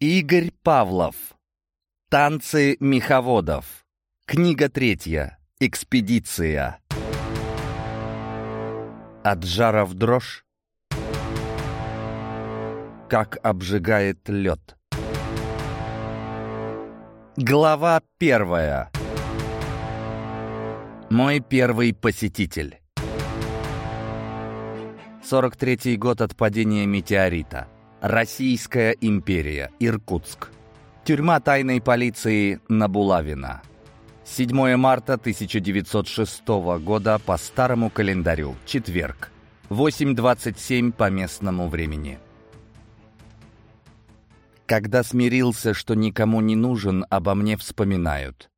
Игорь Павлов. Танцы меховодов. Книга третья. Экспедиция. От жара в дрожь. Как обжигает лед. Глава первая. Мой первый посетитель. 43-й год от падения метеорита. Российская империя. Иркутск. Тюрьма тайной полиции Набулавина. 7 марта 1906 года по старому календарю. Четверг. 8.27 по местному времени. Когда смирился, что никому не нужен, обо мне вспоминают.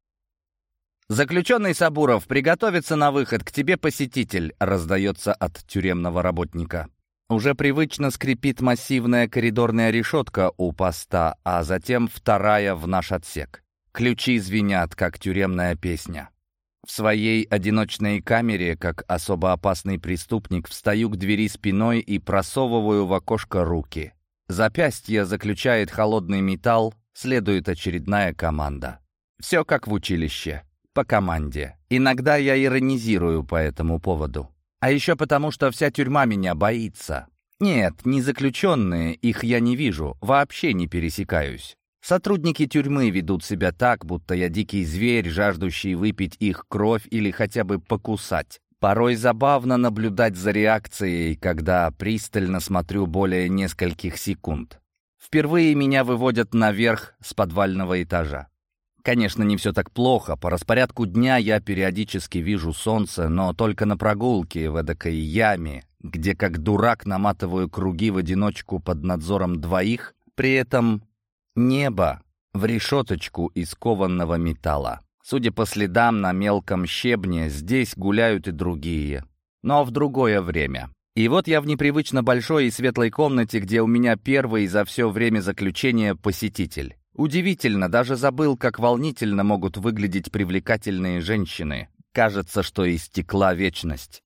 «Заключенный Сабуров, приготовиться на выход, к тебе посетитель», раздается от тюремного работника. Уже привычно скрипит массивная коридорная решетка у поста, а затем вторая в наш отсек. Ключи звенят, как тюремная песня. В своей одиночной камере, как особо опасный преступник, встаю к двери спиной и просовываю в окошко руки. Запястье заключает холодный металл, следует очередная команда. Все как в училище по команде. Иногда я иронизирую по этому поводу. А еще потому, что вся тюрьма меня боится. Нет, не заключенные, их я не вижу, вообще не пересекаюсь. Сотрудники тюрьмы ведут себя так, будто я дикий зверь, жаждущий выпить их кровь или хотя бы покусать. Порой забавно наблюдать за реакцией, когда пристально смотрю более нескольких секунд. Впервые меня выводят наверх с подвального этажа. Конечно, не все так плохо. По распорядку дня я периодически вижу солнце, но только на прогулке в эдакой яме, где как дурак наматываю круги в одиночку под надзором двоих, при этом небо в решеточку из кованного металла. Судя по следам на мелком щебне, здесь гуляют и другие. Но в другое время. И вот я в непривычно большой и светлой комнате, где у меня первый за все время заключения посетитель. Удивительно, даже забыл, как волнительно могут выглядеть привлекательные женщины. Кажется, что истекла вечность.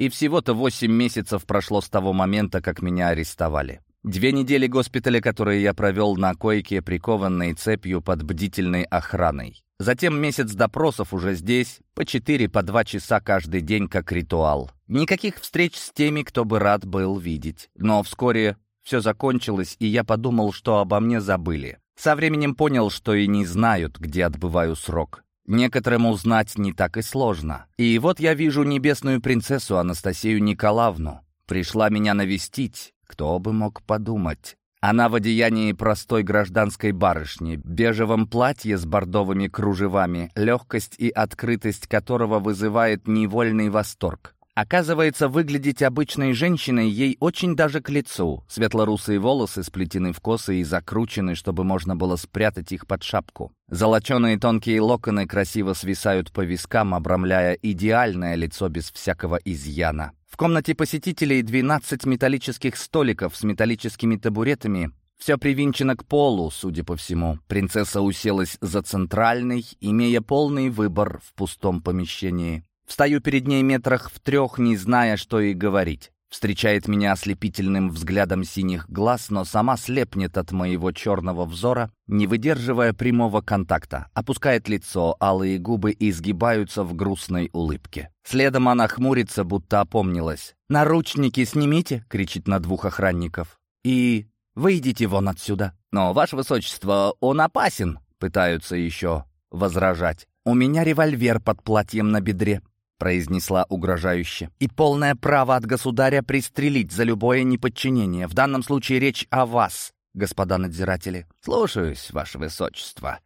И всего-то восемь месяцев прошло с того момента, как меня арестовали. Две недели госпиталя, которые я провел на койке, прикованной цепью под бдительной охраной. Затем месяц допросов уже здесь, по четыре, по два часа каждый день, как ритуал. Никаких встреч с теми, кто бы рад был видеть. Но вскоре все закончилось, и я подумал, что обо мне забыли. Со временем понял, что и не знают, где отбываю срок. Некоторым узнать не так и сложно. И вот я вижу небесную принцессу Анастасию Николаевну. Пришла меня навестить, кто бы мог подумать. Она в одеянии простой гражданской барышни, бежевом платье с бордовыми кружевами, легкость и открытость которого вызывает невольный восторг. Оказывается, выглядеть обычной женщиной ей очень даже к лицу. Светлорусые волосы сплетены в косы и закручены, чтобы можно было спрятать их под шапку. Золоченые тонкие локоны красиво свисают по вискам, обрамляя идеальное лицо без всякого изъяна. В комнате посетителей 12 металлических столиков с металлическими табуретами, все привинчено к полу, судя по всему. Принцесса уселась за центральный, имея полный выбор в пустом помещении. Встаю перед ней метрах в трех, не зная, что и говорить. Встречает меня ослепительным взглядом синих глаз, но сама слепнет от моего черного взора, не выдерживая прямого контакта. Опускает лицо, алые губы изгибаются в грустной улыбке. Следом она хмурится, будто опомнилась. «Наручники снимите!» — кричит на двух охранников. «И выйдите вон отсюда!» «Но, ваше высочество, он опасен!» — пытаются еще возражать. «У меня револьвер под платьем на бедре произнесла угрожающе. «И полное право от государя пристрелить за любое неподчинение. В данном случае речь о вас, господа надзиратели». «Слушаюсь, ваше высочество».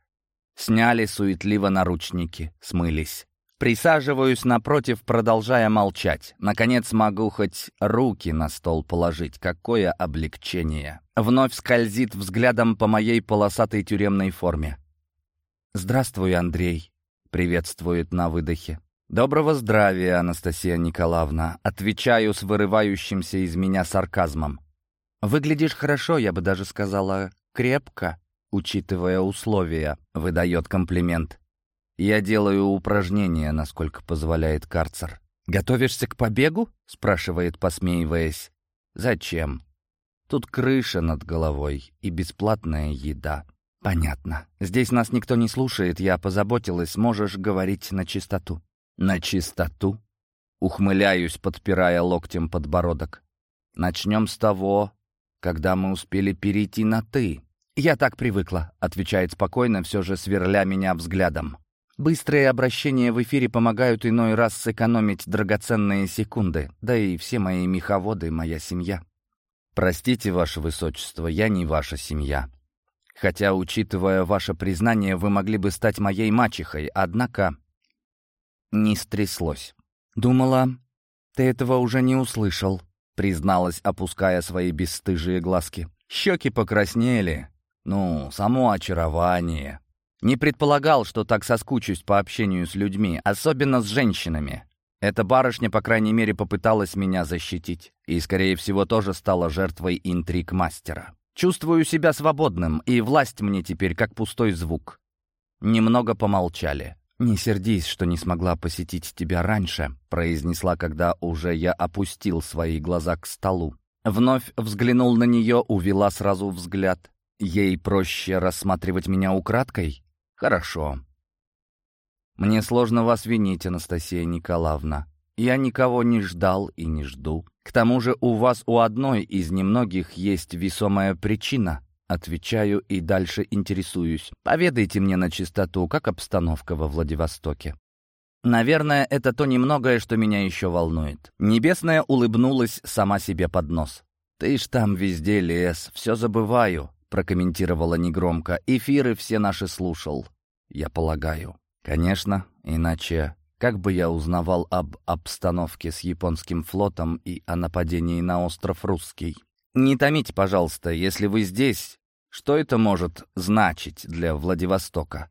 Сняли суетливо наручники, смылись. Присаживаюсь напротив, продолжая молчать. Наконец могу хоть руки на стол положить. Какое облегчение. Вновь скользит взглядом по моей полосатой тюремной форме. «Здравствуй, Андрей», — приветствует на выдохе. «Доброго здравия, Анастасия Николаевна!» Отвечаю с вырывающимся из меня сарказмом. «Выглядишь хорошо, я бы даже сказала, крепко, учитывая условия», — выдает комплимент. «Я делаю упражнения, насколько позволяет карцер». «Готовишься к побегу?» — спрашивает, посмеиваясь. «Зачем?» Тут крыша над головой и бесплатная еда. Понятно. Здесь нас никто не слушает, я позаботилась, можешь говорить на чистоту. На чистоту? Ухмыляюсь, подпирая локтем подбородок. Начнем с того, когда мы успели перейти на «ты». «Я так привыкла», — отвечает спокойно, все же сверля меня взглядом. Быстрые обращения в эфире помогают иной раз сэкономить драгоценные секунды, да и все мои меховоды — моя семья. «Простите, ваше высочество, я не ваша семья. Хотя, учитывая ваше признание, вы могли бы стать моей мачехой, однако...» Не стряслось. «Думала, ты этого уже не услышал», — призналась, опуская свои бесстыжие глазки. Щеки покраснели. Ну, само очарование. Не предполагал, что так соскучусь по общению с людьми, особенно с женщинами. Эта барышня, по крайней мере, попыталась меня защитить. И, скорее всего, тоже стала жертвой интриг мастера. Чувствую себя свободным, и власть мне теперь как пустой звук. Немного помолчали. «Не сердись, что не смогла посетить тебя раньше», произнесла, когда уже я опустил свои глаза к столу. Вновь взглянул на нее, увела сразу взгляд. Ей проще рассматривать меня украдкой? Хорошо. Мне сложно вас винить, Анастасия Николаевна. Я никого не ждал и не жду. К тому же у вас у одной из немногих есть весомая причина, Отвечаю и дальше интересуюсь. Поведайте мне на чистоту, как обстановка во Владивостоке. Наверное, это то немногое, что меня еще волнует. Небесная улыбнулась сама себе под нос. «Ты ж там везде лес, все забываю», — прокомментировала негромко. «Эфиры все наши слушал, я полагаю». «Конечно, иначе как бы я узнавал об обстановке с японским флотом и о нападении на остров Русский?» «Не томите, пожалуйста, если вы здесь, что это может значить для Владивостока?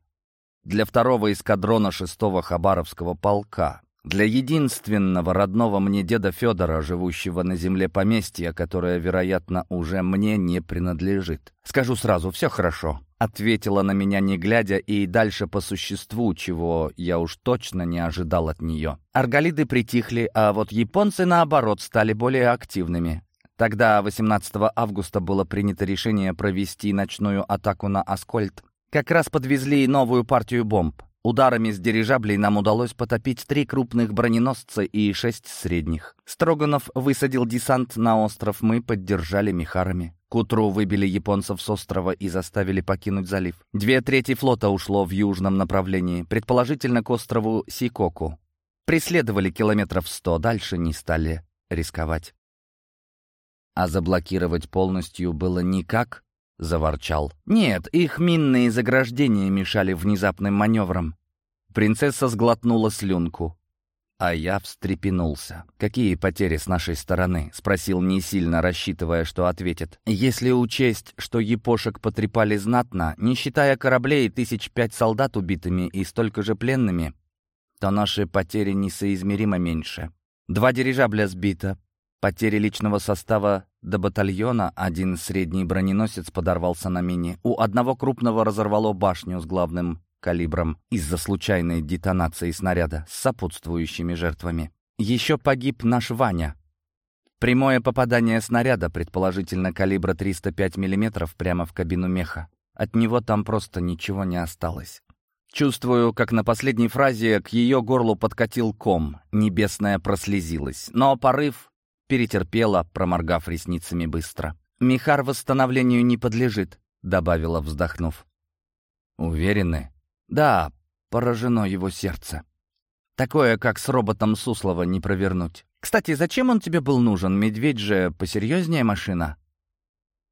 Для второго эскадрона шестого Хабаровского полка, для единственного родного мне деда Федора, живущего на земле поместья, которое, вероятно, уже мне не принадлежит. Скажу сразу, все хорошо. Ответила на меня не глядя и дальше по существу, чего я уж точно не ожидал от нее. Арголиды притихли, а вот японцы, наоборот, стали более активными. Тогда, 18 августа, было принято решение провести ночную атаку на Аскольд. Как раз подвезли новую партию бомб. Ударами с дирижаблей нам удалось потопить три крупных броненосца и шесть средних. Строганов высадил десант на остров, мы поддержали мехарами. К утру выбили японцев с острова и заставили покинуть залив. Две трети флота ушло в южном направлении, предположительно к острову Сикоку. Преследовали километров сто, дальше не стали рисковать. А заблокировать полностью было никак, — заворчал. «Нет, их минные заграждения мешали внезапным маневрам». Принцесса сглотнула слюнку. А я встрепенулся. «Какие потери с нашей стороны?» — спросил не сильно, рассчитывая, что ответит. «Если учесть, что епошек потрепали знатно, не считая кораблей, тысяч пять солдат убитыми и столько же пленными, то наши потери несоизмеримо меньше. Два дирижабля сбито, Потери личного состава до батальона, один средний броненосец подорвался на мине. У одного крупного разорвало башню с главным калибром из-за случайной детонации снаряда с сопутствующими жертвами. Еще погиб наш Ваня. Прямое попадание снаряда, предположительно калибра 305 мм, прямо в кабину меха. От него там просто ничего не осталось. Чувствую, как на последней фразе к ее горлу подкатил ком, небесная прослезилась. Но порыв Перетерпела, проморгав ресницами быстро. «Михар восстановлению не подлежит», — добавила, вздохнув. «Уверены?» «Да, поражено его сердце. Такое, как с роботом Суслова, не провернуть. Кстати, зачем он тебе был нужен? Медведь же посерьезнее машина».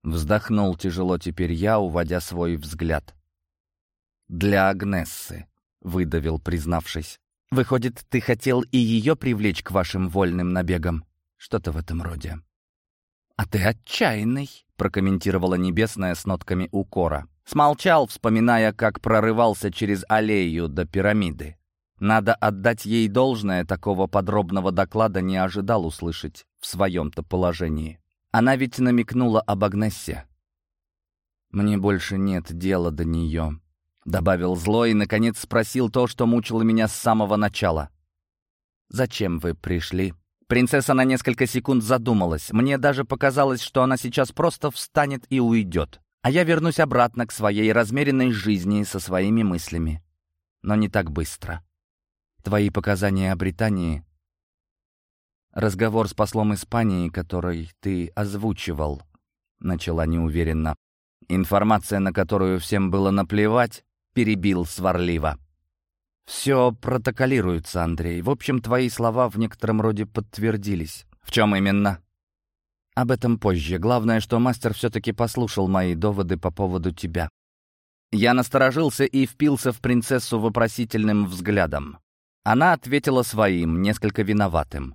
Вздохнул тяжело теперь я, уводя свой взгляд. «Для Агнессы», — выдавил, признавшись. «Выходит, ты хотел и ее привлечь к вашим вольным набегам?» Что-то в этом роде. «А ты отчаянный», — прокомментировала Небесная с нотками укора. Смолчал, вспоминая, как прорывался через аллею до пирамиды. Надо отдать ей должное, такого подробного доклада не ожидал услышать в своем-то положении. Она ведь намекнула об Агнессе. «Мне больше нет дела до нее», — добавил зло и, наконец, спросил то, что мучило меня с самого начала. «Зачем вы пришли?» Принцесса на несколько секунд задумалась. Мне даже показалось, что она сейчас просто встанет и уйдет. А я вернусь обратно к своей размеренной жизни со своими мыслями. Но не так быстро. Твои показания о Британии... Разговор с послом Испании, который ты озвучивал, начала неуверенно. Информация, на которую всем было наплевать, перебил сварливо. «Все протоколируется, Андрей. В общем, твои слова в некотором роде подтвердились. В чем именно?» «Об этом позже. Главное, что мастер все-таки послушал мои доводы по поводу тебя». Я насторожился и впился в принцессу вопросительным взглядом. Она ответила своим, несколько виноватым.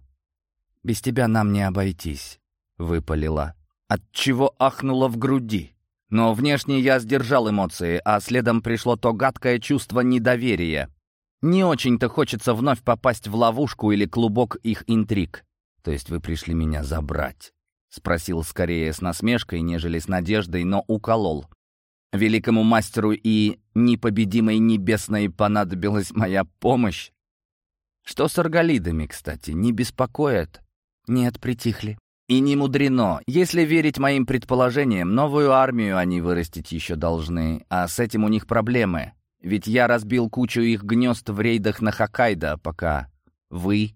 «Без тебя нам не обойтись», — выпалила. Отчего ахнуло в груди. Но внешне я сдержал эмоции, а следом пришло то гадкое чувство недоверия. Не очень-то хочется вновь попасть в ловушку или клубок их интриг. То есть вы пришли меня забрать? Спросил скорее с насмешкой, нежели с надеждой, но уколол. Великому мастеру и непобедимой небесной понадобилась моя помощь. Что с арголидами, кстати, не беспокоят? Нет, притихли. И не мудрено. Если верить моим предположениям, новую армию они вырастить еще должны, а с этим у них проблемы. Ведь я разбил кучу их гнезд в рейдах на Хоккайдо, пока вы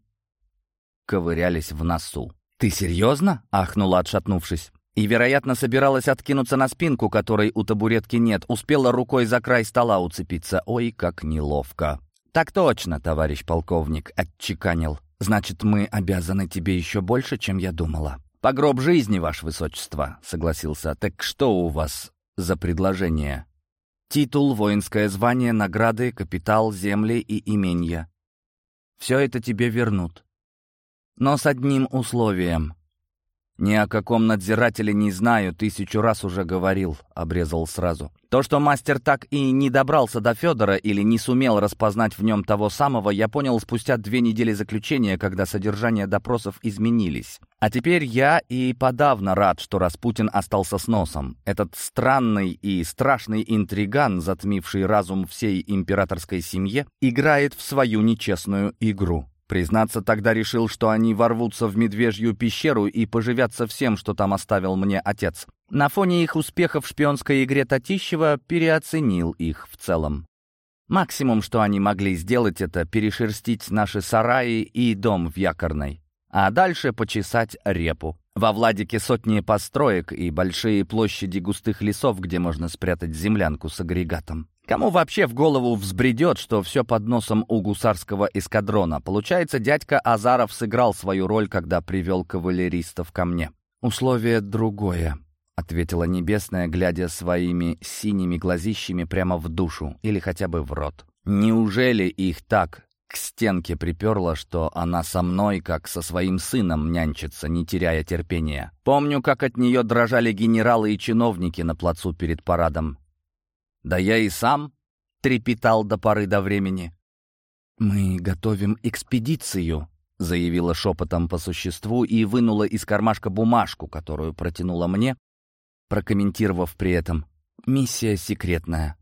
ковырялись в носу. «Ты серьезно?» — ахнула, отшатнувшись. И, вероятно, собиралась откинуться на спинку, которой у табуретки нет. Успела рукой за край стола уцепиться. Ой, как неловко. «Так точно, товарищ полковник», — отчеканил. «Значит, мы обязаны тебе еще больше, чем я думала». «По гроб жизни, ваше высочество», — согласился. «Так что у вас за предложение?» Титул, воинское звание, награды, капитал, земли и именья. Все это тебе вернут. Но с одним условием. «Ни о каком надзирателе не знаю, тысячу раз уже говорил», — обрезал сразу. То, что мастер так и не добрался до Федора или не сумел распознать в нем того самого, я понял спустя две недели заключения, когда содержание допросов изменились. А теперь я и подавно рад, что Распутин остался с носом. Этот странный и страшный интриган, затмивший разум всей императорской семье, играет в свою нечестную игру. Признаться, тогда решил, что они ворвутся в медвежью пещеру и поживятся всем, что там оставил мне отец. На фоне их успехов в шпионской игре Татищева переоценил их в целом. Максимум, что они могли сделать, это перешерстить наши сараи и дом в Якорной, а дальше почесать репу. Во Владике сотни построек и большие площади густых лесов, где можно спрятать землянку с агрегатом. Кому вообще в голову взбредет, что все под носом у гусарского эскадрона? Получается, дядька Азаров сыграл свою роль, когда привел кавалеристов ко мне. «Условие другое», — ответила Небесная, глядя своими синими глазищами прямо в душу или хотя бы в рот. «Неужели их так к стенке приперла, что она со мной, как со своим сыном, нянчится, не теряя терпения. Помню, как от нее дрожали генералы и чиновники на плацу перед парадом. Да я и сам трепетал до поры до времени. «Мы готовим экспедицию», — заявила шепотом по существу и вынула из кармашка бумажку, которую протянула мне, прокомментировав при этом. «Миссия секретная».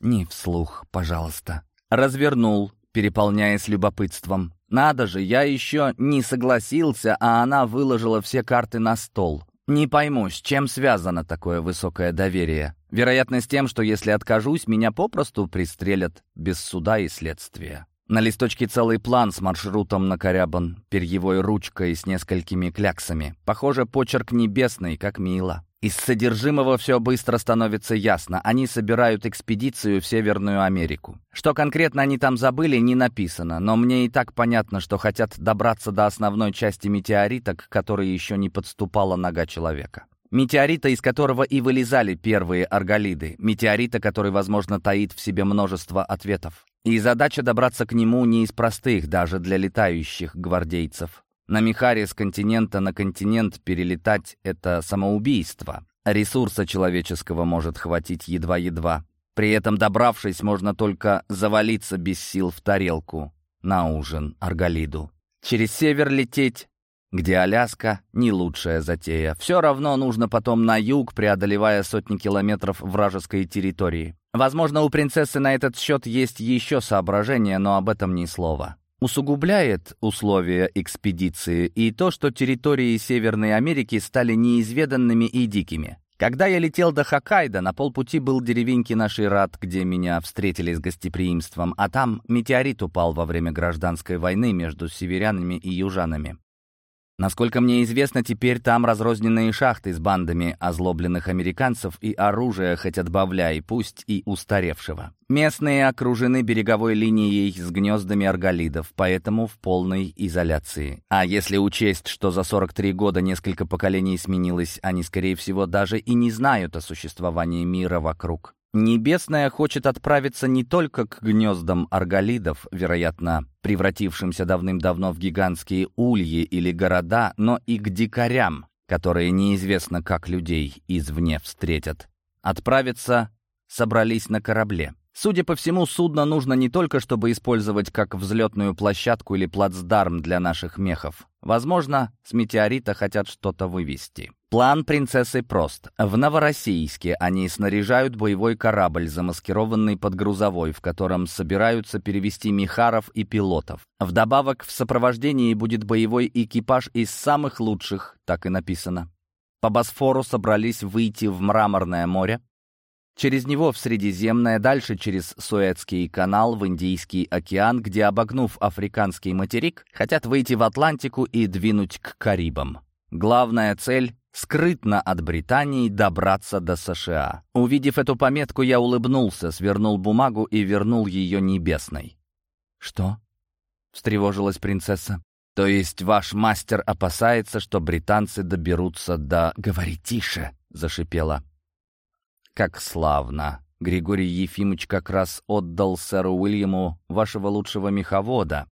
«Не вслух, пожалуйста». Развернул, переполняясь любопытством. «Надо же, я еще не согласился, а она выложила все карты на стол. Не пойму, с чем связано такое высокое доверие. Вероятно, с тем, что если откажусь, меня попросту пристрелят без суда и следствия. На листочке целый план с маршрутом накорябан, перьевой ручкой с несколькими кляксами. Похоже, почерк небесный, как мило. Из содержимого все быстро становится ясно. Они собирают экспедицию в Северную Америку. Что конкретно они там забыли, не написано, но мне и так понятно, что хотят добраться до основной части метеорита, к которой еще не подступала нога человека. Метеорита, из которого и вылезали первые арголиды. Метеорита, который, возможно, таит в себе множество ответов. И задача добраться к нему не из простых, даже для летающих гвардейцев. На Михаре с континента на континент перелетать — это самоубийство. Ресурса человеческого может хватить едва-едва. При этом, добравшись, можно только завалиться без сил в тарелку на ужин Арголиду. Через север лететь где Аляска — не лучшая затея. Все равно нужно потом на юг, преодолевая сотни километров вражеской территории. Возможно, у принцессы на этот счет есть еще соображения, но об этом ни слова. Усугубляет условия экспедиции и то, что территории Северной Америки стали неизведанными и дикими. Когда я летел до Хоккайдо, на полпути был деревеньки нашей Рад, где меня встретили с гостеприимством, а там метеорит упал во время гражданской войны между северянами и южанами. Насколько мне известно, теперь там разрозненные шахты с бандами озлобленных американцев и оружия, хоть отбавляй, пусть и устаревшего. Местные окружены береговой линией с гнездами арголидов, поэтому в полной изоляции. А если учесть, что за 43 года несколько поколений сменилось, они, скорее всего, даже и не знают о существовании мира вокруг. Небесная хочет отправиться не только к гнездам арголидов, вероятно, превратившимся давным-давно в гигантские ульи или города, но и к дикарям, которые неизвестно как людей извне встретят. Отправиться собрались на корабле. Судя по всему, судно нужно не только, чтобы использовать как взлетную площадку или плацдарм для наших мехов. Возможно, с метеорита хотят что-то вывести. План принцессы прост. В Новороссийске они снаряжают боевой корабль, замаскированный под грузовой, в котором собираются перевести мехаров и пилотов. Вдобавок, в сопровождении будет боевой экипаж из самых лучших, так и написано. По Босфору собрались выйти в Мраморное море, Через него в Средиземное, дальше через Суэцкий канал в Индийский океан, где, обогнув африканский материк, хотят выйти в Атлантику и двинуть к Карибам. Главная цель — скрытно от Британии добраться до США. Увидев эту пометку, я улыбнулся, свернул бумагу и вернул ее небесной. «Что?» — встревожилась принцесса. «То есть ваш мастер опасается, что британцы доберутся до...» «Говори тише!» — зашипела. «Как славно! Григорий Ефимович как раз отдал сэру Уильяму вашего лучшего меховода.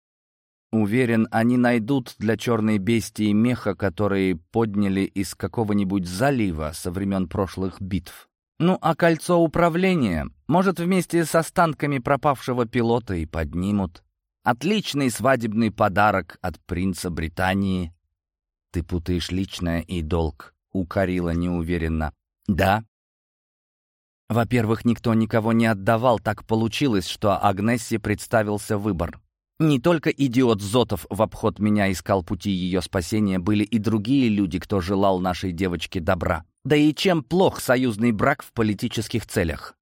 Уверен, они найдут для черной бестии меха, которые подняли из какого-нибудь залива со времен прошлых битв. Ну, а кольцо управления, может, вместе с останками пропавшего пилота и поднимут. Отличный свадебный подарок от принца Британии. Ты путаешь личное и долг, укорила неуверенно. Да, во-первых, никто никого не отдавал, так получилось, что Агнессе представился выбор. Не только идиот Зотов в обход меня искал пути ее спасения, были и другие люди, кто желал нашей девочке добра. Да и чем плох союзный брак в политических целях?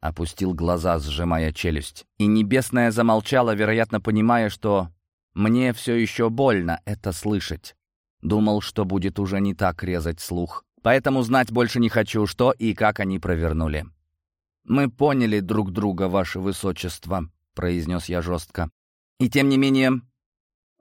Опустил глаза, сжимая челюсть. И Небесная замолчала, вероятно, понимая, что мне все еще больно это слышать. Думал, что будет уже не так резать слух. Поэтому знать больше не хочу, что и как они провернули. «Мы поняли друг друга, ваше высочество», — произнес я жестко. «И тем не менее,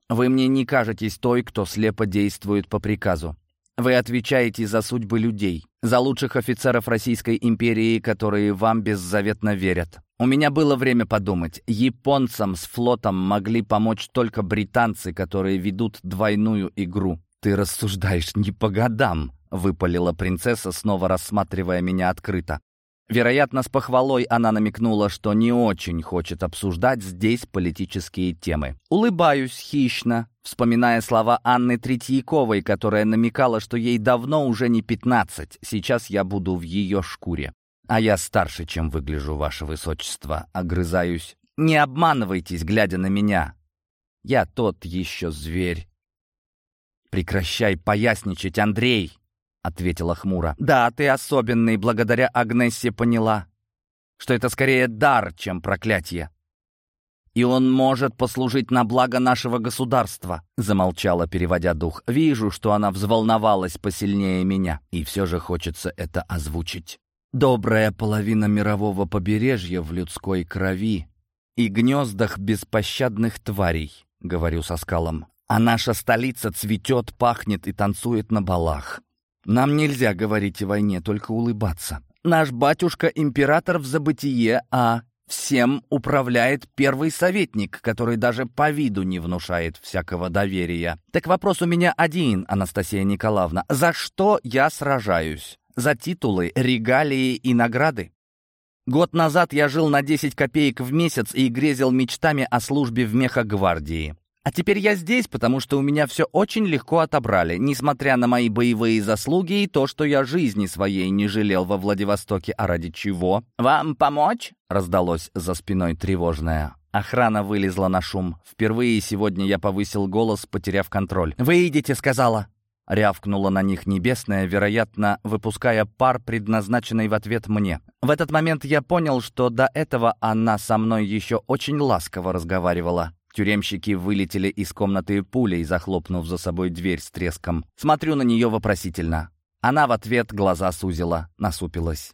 вы мне не кажетесь той, кто слепо действует по приказу. Вы отвечаете за судьбы людей, за лучших офицеров Российской империи, которые вам беззаветно верят. У меня было время подумать. Японцам с флотом могли помочь только британцы, которые ведут двойную игру. Ты рассуждаешь не по годам, — выпалила принцесса, снова рассматривая меня открыто. Вероятно, с похвалой она намекнула, что не очень хочет обсуждать здесь политические темы. Улыбаюсь хищно, вспоминая слова Анны Третьяковой, которая намекала, что ей давно уже не пятнадцать, сейчас я буду в ее шкуре. А я старше, чем выгляжу, ваше высочество, огрызаюсь. Не обманывайтесь, глядя на меня. Я тот еще зверь. Прекращай поясничать, Андрей, — ответила хмуро. «Да, ты особенный, благодаря Агнессе поняла, что это скорее дар, чем проклятие. И он может послужить на благо нашего государства», — замолчала, переводя дух. «Вижу, что она взволновалась посильнее меня, и все же хочется это озвучить. Добрая половина мирового побережья в людской крови и гнездах беспощадных тварей», — говорю со скалом. «А наша столица цветет, пахнет и танцует на балах. Нам нельзя говорить о войне, только улыбаться. Наш батюшка-император в забытие, а всем управляет первый советник, который даже по виду не внушает всякого доверия. Так вопрос у меня один, Анастасия Николаевна. За что я сражаюсь? За титулы, регалии и награды? Год назад я жил на 10 копеек в месяц и грезил мечтами о службе в мехогвардии. А теперь я здесь, потому что у меня все очень легко отобрали, несмотря на мои боевые заслуги и то, что я жизни своей не жалел во Владивостоке. А ради чего? «Вам помочь?» — раздалось за спиной тревожное. Охрана вылезла на шум. Впервые сегодня я повысил голос, потеряв контроль. «Выйдите», — сказала. Рявкнула на них небесная, вероятно, выпуская пар, предназначенный в ответ мне. В этот момент я понял, что до этого она со мной еще очень ласково разговаривала. Тюремщики вылетели из комнаты пулей, захлопнув за собой дверь с треском. Смотрю на нее вопросительно. Она в ответ глаза сузила, насупилась.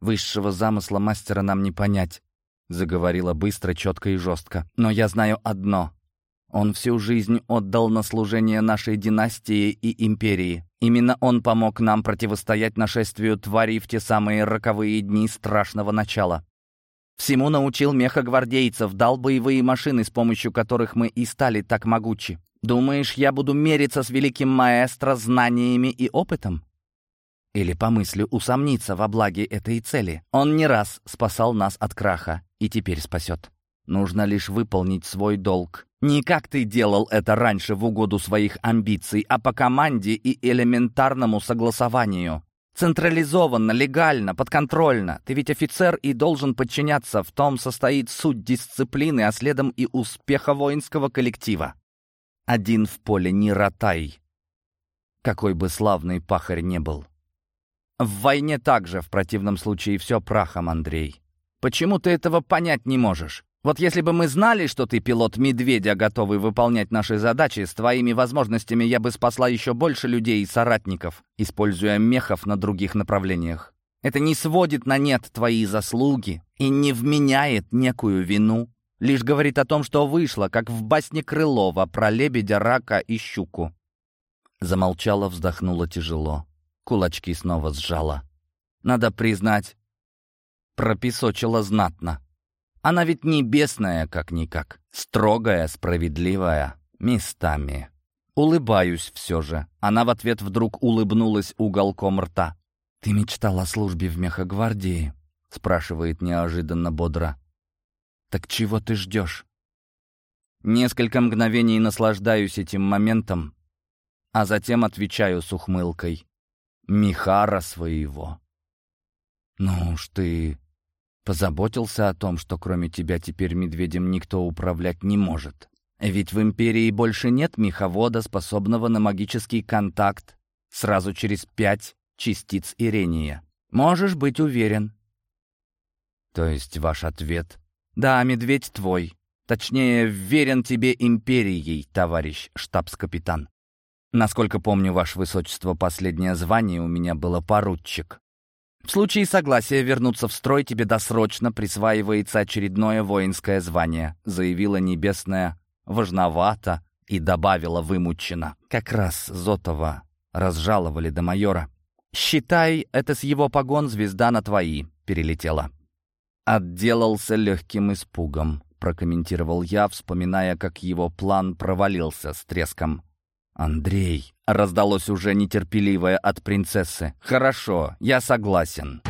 «Высшего замысла мастера нам не понять», — заговорила быстро, четко и жестко. «Но я знаю одно. Он всю жизнь отдал на служение нашей династии и империи. Именно он помог нам противостоять нашествию тварей в те самые роковые дни страшного начала. Всему научил мехогвардейцев, дал боевые машины, с помощью которых мы и стали так могучи. Думаешь, я буду мериться с великим маэстро знаниями и опытом? Или по мысли усомниться во благе этой цели? Он не раз спасал нас от краха и теперь спасет. Нужно лишь выполнить свой долг. Не как ты делал это раньше в угоду своих амбиций, а по команде и элементарному согласованию. Централизованно, легально, подконтрольно. Ты ведь офицер и должен подчиняться. В том состоит суть дисциплины, а следом и успеха воинского коллектива. Один в поле не ротай. Какой бы славный пахарь не был. В войне также, в противном случае, все прахом, Андрей. Почему ты этого понять не можешь? Вот если бы мы знали, что ты пилот «Медведя», готовый выполнять наши задачи, с твоими возможностями я бы спасла еще больше людей и соратников, используя мехов на других направлениях. Это не сводит на нет твои заслуги и не вменяет некую вину, лишь говорит о том, что вышло, как в басне Крылова про лебедя, рака и щуку. Замолчала, вздохнула тяжело. Кулачки снова сжала. Надо признать, пропесочила знатно. Она ведь небесная, как-никак. Строгая, справедливая. Местами. Улыбаюсь все же. Она в ответ вдруг улыбнулась уголком рта. «Ты мечтал о службе в мехогвардии?» — спрашивает неожиданно бодро. «Так чего ты ждешь?» Несколько мгновений наслаждаюсь этим моментом, а затем отвечаю с ухмылкой. «Михара своего». «Ну уж ты Позаботился о том, что кроме тебя теперь медведем никто управлять не может. Ведь в Империи больше нет меховода, способного на магический контакт сразу через пять частиц Ирения. Можешь быть уверен. То есть ваш ответ? Да, медведь твой. Точнее, верен тебе Империей, товарищ штабс-капитан. Насколько помню, ваше высочество, последнее звание у меня было поручик. В случае согласия вернуться в строй тебе досрочно присваивается очередное воинское звание, заявила Небесная важновато и добавила вымученно. Как раз Зотова разжаловали до майора. «Считай, это с его погон звезда на твои», — перелетела. «Отделался легким испугом», — прокомментировал я, вспоминая, как его план провалился с треском. «Андрей!» — раздалось уже нетерпеливое от принцессы. «Хорошо, я согласен».